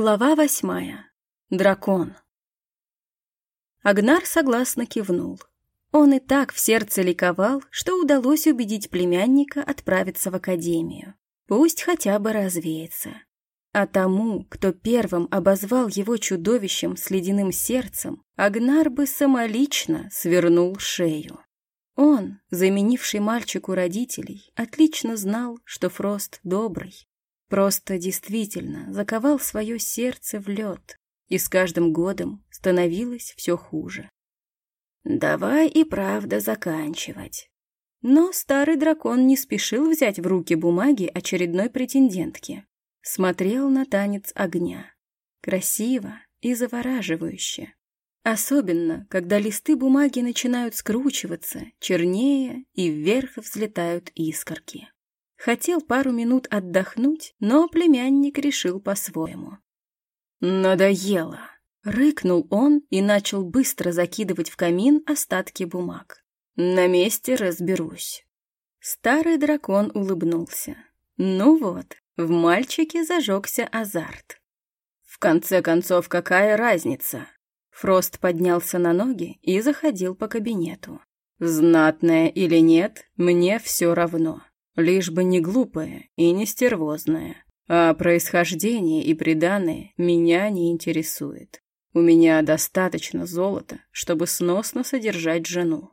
Глава восьмая. Дракон. Агнар согласно кивнул. Он и так в сердце ликовал, что удалось убедить племянника отправиться в академию. Пусть хотя бы развеется. А тому, кто первым обозвал его чудовищем с ледяным сердцем, Агнар бы самолично свернул шею. Он, заменивший мальчику родителей, отлично знал, что Фрост добрый, Просто действительно заковал свое сердце в лед, и с каждым годом становилось все хуже. «Давай и правда заканчивать». Но старый дракон не спешил взять в руки бумаги очередной претендентки. Смотрел на танец огня. Красиво и завораживающе. Особенно, когда листы бумаги начинают скручиваться, чернее и вверх взлетают искорки. Хотел пару минут отдохнуть, но племянник решил по-своему. «Надоело!» — рыкнул он и начал быстро закидывать в камин остатки бумаг. «На месте разберусь». Старый дракон улыбнулся. Ну вот, в мальчике зажегся азарт. В конце концов, какая разница? Фрост поднялся на ноги и заходил по кабинету. Знатная или нет, мне все равно. Лишь бы не глупая и не стервозная. А происхождение и приданное меня не интересует. У меня достаточно золота, чтобы сносно содержать жену.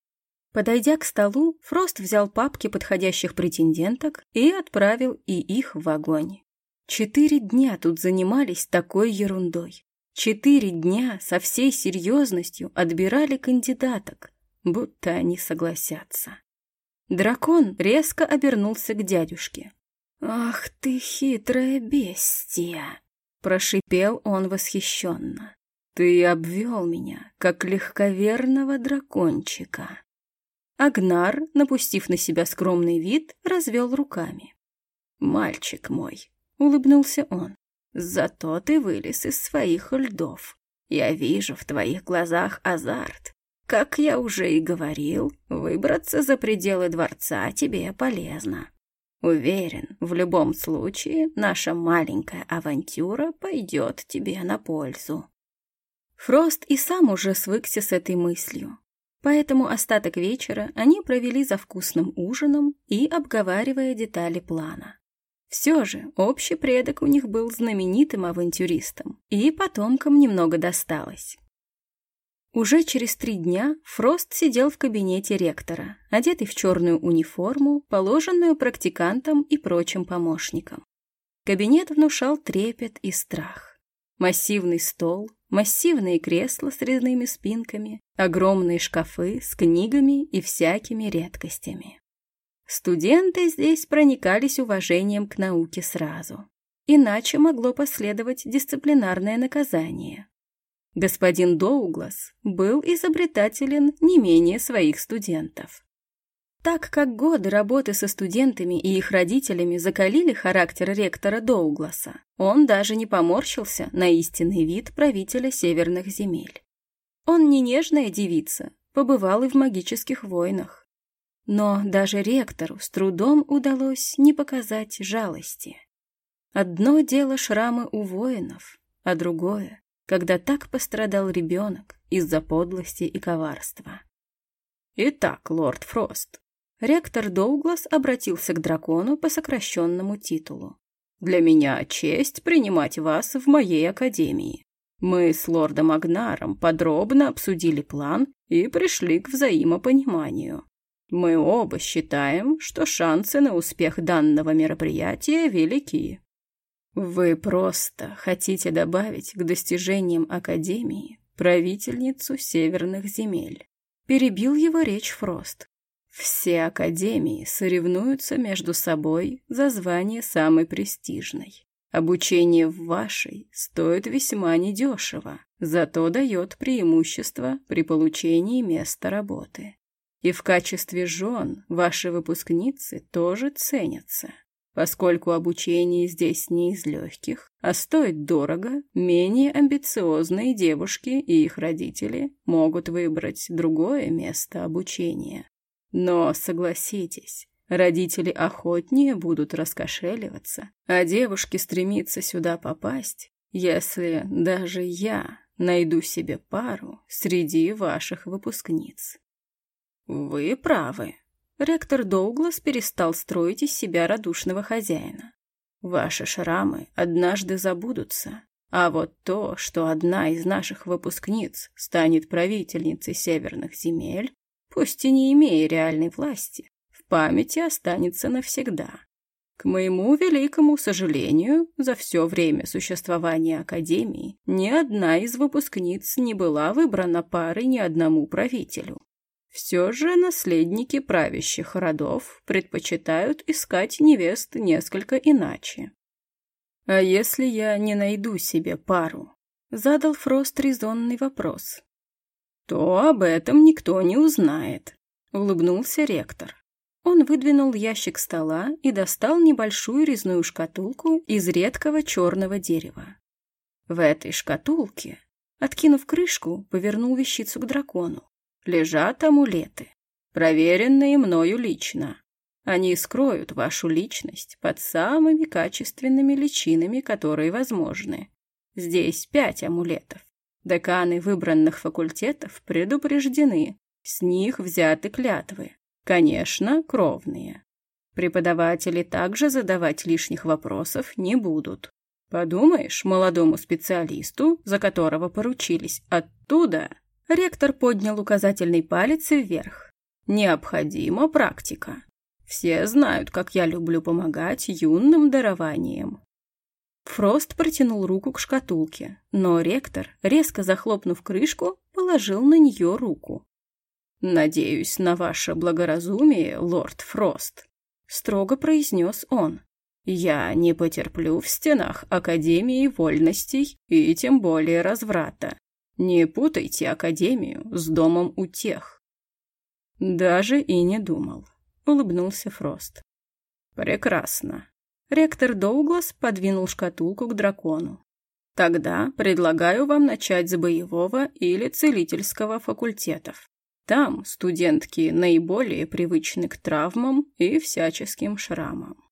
Подойдя к столу, Фрост взял папки подходящих претенденток и отправил и их в огонь. Четыре дня тут занимались такой ерундой. Четыре дня со всей серьезностью отбирали кандидаток, будто они согласятся. Дракон резко обернулся к дядюшке. «Ах ты хитрая бестия!» — прошипел он восхищенно. «Ты обвел меня, как легковерного дракончика». Агнар, напустив на себя скромный вид, развел руками. «Мальчик мой», — улыбнулся он, — «зато ты вылез из своих льдов. Я вижу в твоих глазах азарт. Как я уже и говорил, выбраться за пределы дворца тебе полезно. Уверен, в любом случае наша маленькая авантюра пойдет тебе на пользу. Фрост и сам уже свыкся с этой мыслью. Поэтому остаток вечера они провели за вкусным ужином и обговаривая детали плана. Все же общий предок у них был знаменитым авантюристом, и потомкам немного досталось. Уже через три дня Фрост сидел в кабинете ректора, одетый в черную униформу, положенную практикантам и прочим помощникам. Кабинет внушал трепет и страх. Массивный стол, массивные кресла с резными спинками, огромные шкафы с книгами и всякими редкостями. Студенты здесь проникались уважением к науке сразу. Иначе могло последовать дисциплинарное наказание, Господин Доуглас был изобретателен не менее своих студентов. Так как годы работы со студентами и их родителями закалили характер ректора Доугласа, он даже не поморщился на истинный вид правителя северных земель. Он не нежная девица, побывал и в магических войнах. Но даже ректору с трудом удалось не показать жалости. Одно дело шрамы у воинов, а другое когда так пострадал ребенок из-за подлости и коварства. Итак, лорд Фрост, ректор Доуглас обратился к дракону по сокращенному титулу. Для меня честь принимать вас в моей академии. Мы с лордом Агнаром подробно обсудили план и пришли к взаимопониманию. Мы оба считаем, что шансы на успех данного мероприятия велики. Вы просто хотите добавить к достижениям Академии правительницу северных земель. Перебил его речь Фрост. Все Академии соревнуются между собой за звание самой престижной. Обучение в вашей стоит весьма недешево, зато дает преимущество при получении места работы. И в качестве жен ваши выпускницы тоже ценятся. Поскольку обучение здесь не из легких, а стоит дорого, менее амбициозные девушки и их родители могут выбрать другое место обучения. Но согласитесь, родители охотнее будут раскошеливаться, а девушки стремиться сюда попасть если даже я найду себе пару среди ваших выпускниц. Вы правы. Ректор Доуглас перестал строить из себя радушного хозяина. Ваши шрамы однажды забудутся, а вот то, что одна из наших выпускниц станет правительницей северных земель, пусть и не имея реальной власти, в памяти останется навсегда. К моему великому сожалению, за все время существования Академии ни одна из выпускниц не была выбрана парой ни одному правителю. Все же наследники правящих родов предпочитают искать невест несколько иначе. «А если я не найду себе пару?» — задал Фрост резонный вопрос. «То об этом никто не узнает», — улыбнулся ректор. Он выдвинул ящик стола и достал небольшую резную шкатулку из редкого черного дерева. В этой шкатулке, откинув крышку, повернул вещицу к дракону. Лежат амулеты, проверенные мною лично. Они скроют вашу личность под самыми качественными личинами, которые возможны. Здесь пять амулетов. Деканы выбранных факультетов предупреждены, с них взяты клятвы. Конечно, кровные. Преподаватели также задавать лишних вопросов не будут. Подумаешь, молодому специалисту, за которого поручились, оттуда... Ректор поднял указательный палец вверх. Необходима практика. Все знают, как я люблю помогать юным дарованием. Фрост протянул руку к шкатулке, но ректор, резко захлопнув крышку, положил на нее руку. «Надеюсь на ваше благоразумие, лорд Фрост», — строго произнес он. «Я не потерплю в стенах Академии вольностей и тем более разврата. Не путайте Академию с домом утех». «Даже и не думал», — улыбнулся Фрост. «Прекрасно». Ректор Доуглас подвинул шкатулку к дракону. «Тогда предлагаю вам начать с боевого или целительского факультетов. Там студентки наиболее привычны к травмам и всяческим шрамам.